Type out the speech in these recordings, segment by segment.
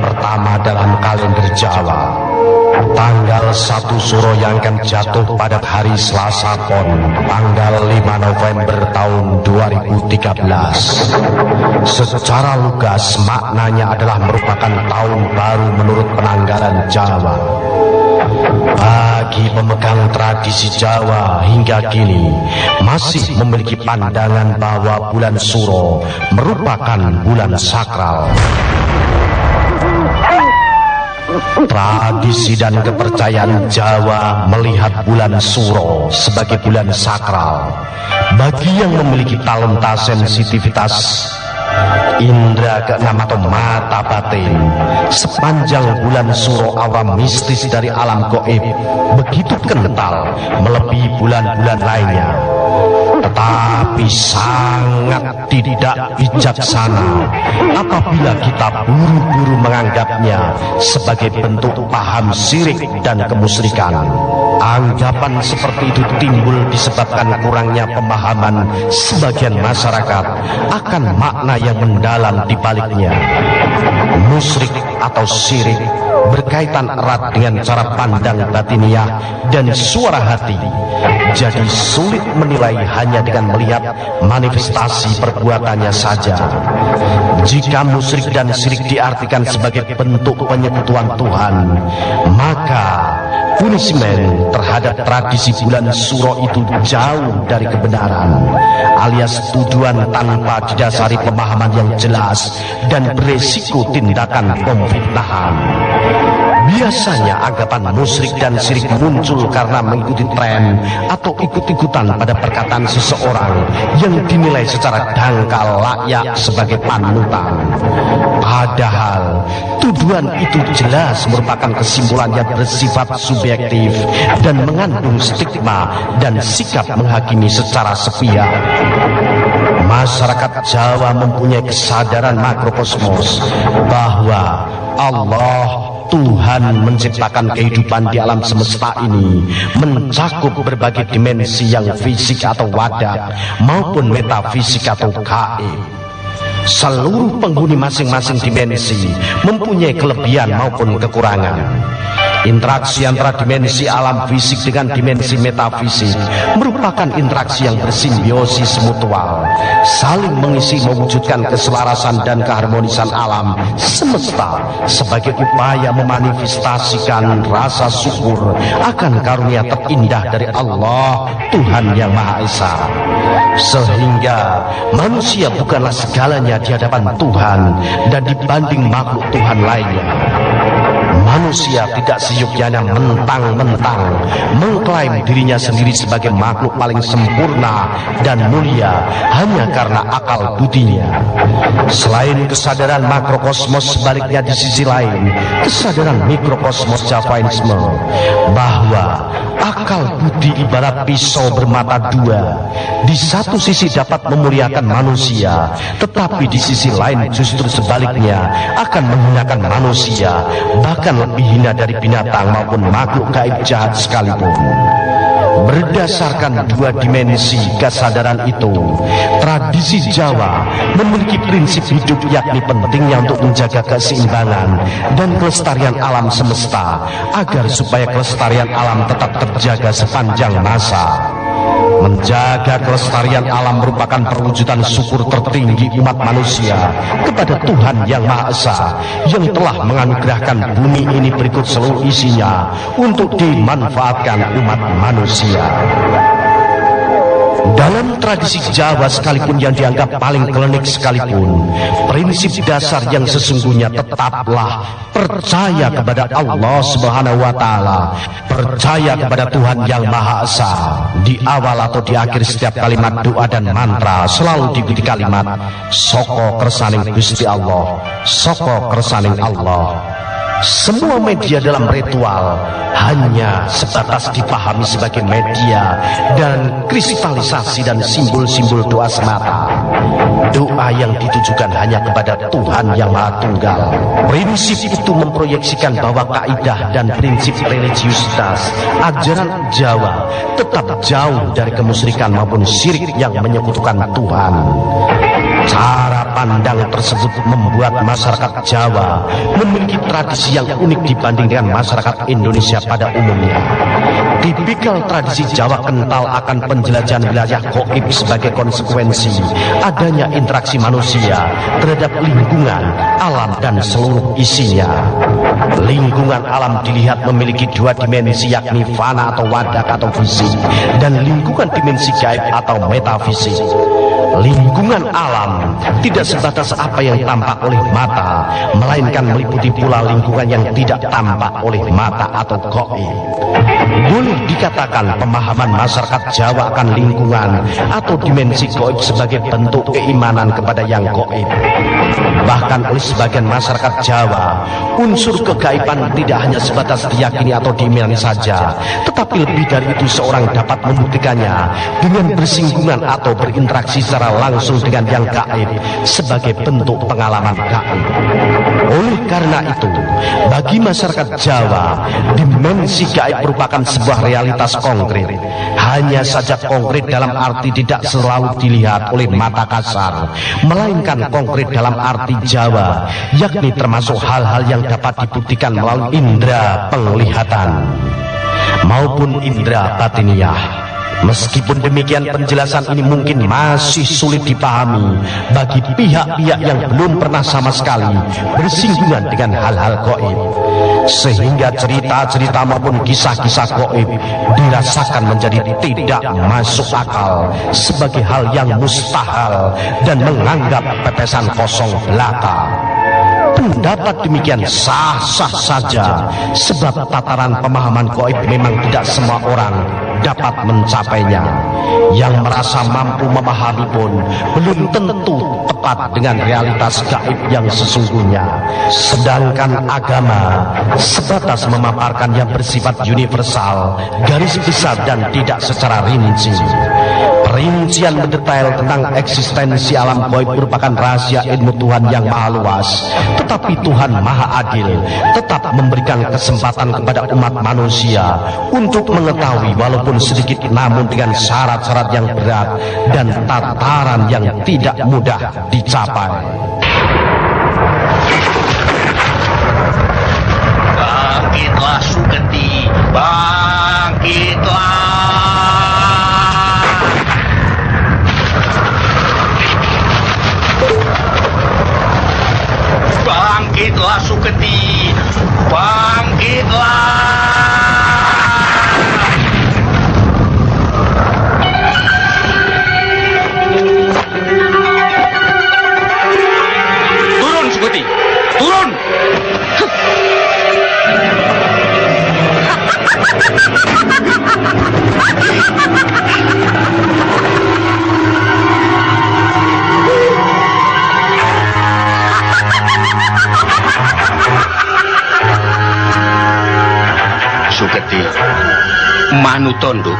pertama dalam kalender Jawa. Tanggal 1 Suro yang akan jatuh pada hari Selasa Pon, tanggal 5 November tahun 2013. Secara lugas maknanya adalah merupakan tahun baru menurut penanggalan Jawa. Bagi pemegang tradisi Jawa hingga kini masih memiliki pandangan bahwa bulan Suro merupakan bulan sakral. Tradisi dan kepercayaan Jawa melihat bulan Suro sebagai bulan sakral. Bagi yang memiliki talenta sensitivitas Indra keenam atau mata batin Sepanjang bulan suro awam mistis dari alam goib Begitu kental melebihi bulan-bulan lainnya tetapi sangat tidak bijaksana apabila kita buru-buru menganggapnya sebagai bentuk paham sirik dan kemusyrikan. Anggapan seperti itu timbul disebabkan kurangnya pemahaman sebagian masyarakat akan makna yang mendalam di baliknya. Musyrik atau syirik berkaitan erat dengan cara pandang batiniah dan suara hati. Jadi sulit menilai hanya dengan melihat manifestasi perbuatannya saja. Jika musyrik dan syirik diartikan sebagai bentuk penyekutuan Tuhan, maka punishment terhadap tradisi bulan suro itu jauh dari kebenaran alias tujuan tanpa didasari pemahaman yang jelas dan beresiko tindakan pemfitnahan. Biasanya anggapan musyrik dan syirik muncul karena mengikuti tren atau ikut-ikutan pada perkataan seseorang yang dinilai secara dangkal layak sebagai panutan. Padahal tuduhan itu jelas merupakan kesimpulan yang bersifat subjektif dan mengandung stigma dan sikap menghakimi secara sepihak. Masyarakat Jawa mempunyai kesadaran makrokosmos bahwa Allah Tuhan menciptakan kehidupan di alam semesta ini mencakup berbagai dimensi yang fisik atau wadah maupun metafisik atau gaib. Seluruh penghuni masing-masing dimensi mempunyai kelebihan maupun kekurangan. Interaksi antara dimensi alam fisik dengan dimensi metafisik merupakan interaksi yang bersimbiosis mutual, saling mengisi mewujudkan keselarasan dan keharmonisan alam semesta sebagai upaya memanifestasikan rasa syukur akan karunia terindah dari Allah Tuhan Yang Maha Esa. Sehingga manusia bukanlah segalanya di hadapan Tuhan dan dibanding makhluk Tuhan lainnya. Manusia tidak seyogyanya mentang-mentang mengklaim dirinya sendiri sebagai makhluk paling sempurna dan mulia hanya karena akal budinya. Selain kesadaran makrokosmos sebaliknya di sisi lain, kesadaran mikrokosmos Javainisme bahwa akal budi ibarat pisau bermata dua. Di satu sisi dapat memuliakan manusia, tetapi di sisi lain justru sebaliknya akan menggunakan manusia, bahkan lebih hina dari binatang maupun makhluk gaib jahat sekalipun. Berdasarkan dua dimensi kesadaran itu, tradisi Jawa memiliki prinsip hidup yakni pentingnya untuk menjaga keseimbangan dan kelestarian alam semesta agar supaya kelestarian alam tetap terjaga sepanjang masa. Menjaga kelestarian alam merupakan perwujudan syukur tertinggi umat manusia kepada Tuhan Yang Maha Esa yang telah menganugerahkan bumi ini berikut seluruh isinya untuk dimanfaatkan umat manusia. Dalam tradisi Jawa sekalipun yang dianggap paling klinik sekalipun, prinsip dasar yang sesungguhnya tetaplah percaya kepada Allah Subhanahu wa taala, percaya kepada Tuhan yang Maha Esa. Di awal atau di akhir setiap kalimat doa dan mantra selalu diikuti kalimat soko kersaning Gusti Allah, soko kersaning Allah. Semua media dalam ritual hanya sebatas dipahami sebagai media dan kristalisasi dan simbol-simbol doa semata. Doa yang ditujukan hanya kepada Tuhan yang Maha Tunggal. Prinsip itu memproyeksikan bahwa kaidah dan prinsip religiusitas ajaran Jawa tetap jauh dari kemusyrikan maupun syirik yang menyekutukan Tuhan. Cara pandang tersebut membuat masyarakat Jawa memiliki tradisi yang unik dibanding dengan masyarakat Indonesia pada umumnya. Tipikal tradisi Jawa kental akan penjelajahan wilayah goib sebagai konsekuensi adanya interaksi manusia terhadap lingkungan, alam, dan seluruh isinya. Lingkungan alam dilihat memiliki dua dimensi yakni fana atau wadak atau fisik dan lingkungan dimensi gaib atau metafisik. Lingkungan alam tidak sebatas apa yang tampak oleh mata, melainkan meliputi pula lingkungan yang tidak tampak oleh mata atau goib. Boleh dikatakan pemahaman masyarakat Jawa akan lingkungan atau dimensi goib sebagai bentuk keimanan kepada yang goib. Bahkan oleh sebagian masyarakat Jawa, unsur kegaiban tidak hanya sebatas diyakini atau diimani saja, tetapi lebih dari itu seorang dapat membuktikannya dengan bersinggungan atau berinteraksi secara secara langsung dengan yang gaib sebagai bentuk pengalaman gaib. Oleh karena itu, bagi masyarakat Jawa, dimensi gaib merupakan sebuah realitas konkret. Hanya saja konkret dalam arti tidak selalu dilihat oleh mata kasar, melainkan konkret dalam arti Jawa, yakni termasuk hal-hal yang dapat dibuktikan melalui indera penglihatan maupun indera batiniah. Meskipun demikian penjelasan ini mungkin masih sulit dipahami bagi pihak-pihak yang belum pernah sama sekali bersinggungan dengan hal-hal goib. Sehingga cerita-cerita maupun kisah-kisah goib dirasakan menjadi tidak masuk akal sebagai hal yang mustahil dan menganggap pepesan kosong belaka. Pendapat demikian sah-sah saja sebab tataran pemahaman goib memang tidak semua orang dapat mencapainya. Yang merasa mampu memahami pun belum tentu tepat dengan realitas gaib yang sesungguhnya. Sedangkan agama sebatas memaparkan yang bersifat universal, garis besar dan tidak secara rinci. Perincian mendetail tentang eksistensi alam goib merupakan rahasia ilmu Tuhan yang maha luas. Tetapi Tuhan maha adil, tetap memberikan kesempatan kepada umat manusia untuk mengetahui walaupun sedikit namun dengan syarat-syarat yang berat dan tataran yang tidak mudah dicapai. Bangkitlah Sugeti, bangkitlah. Bangkitlah Suketi Bangkitlah Manutondo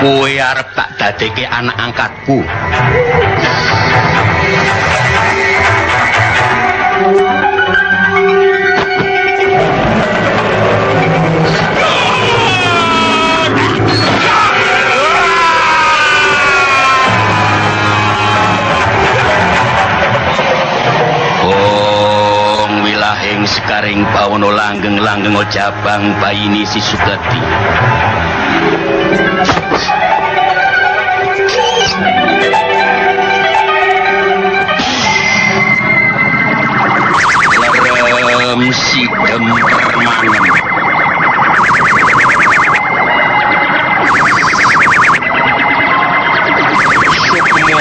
Kowe arep tak dadeke anak angkatku langgeng ojabang bayi ni si Sugeti. Lerem si kemanem.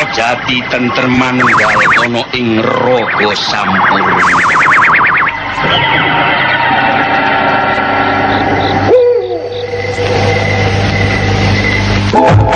jati tentreman gal ana ing raga sampurna Oh.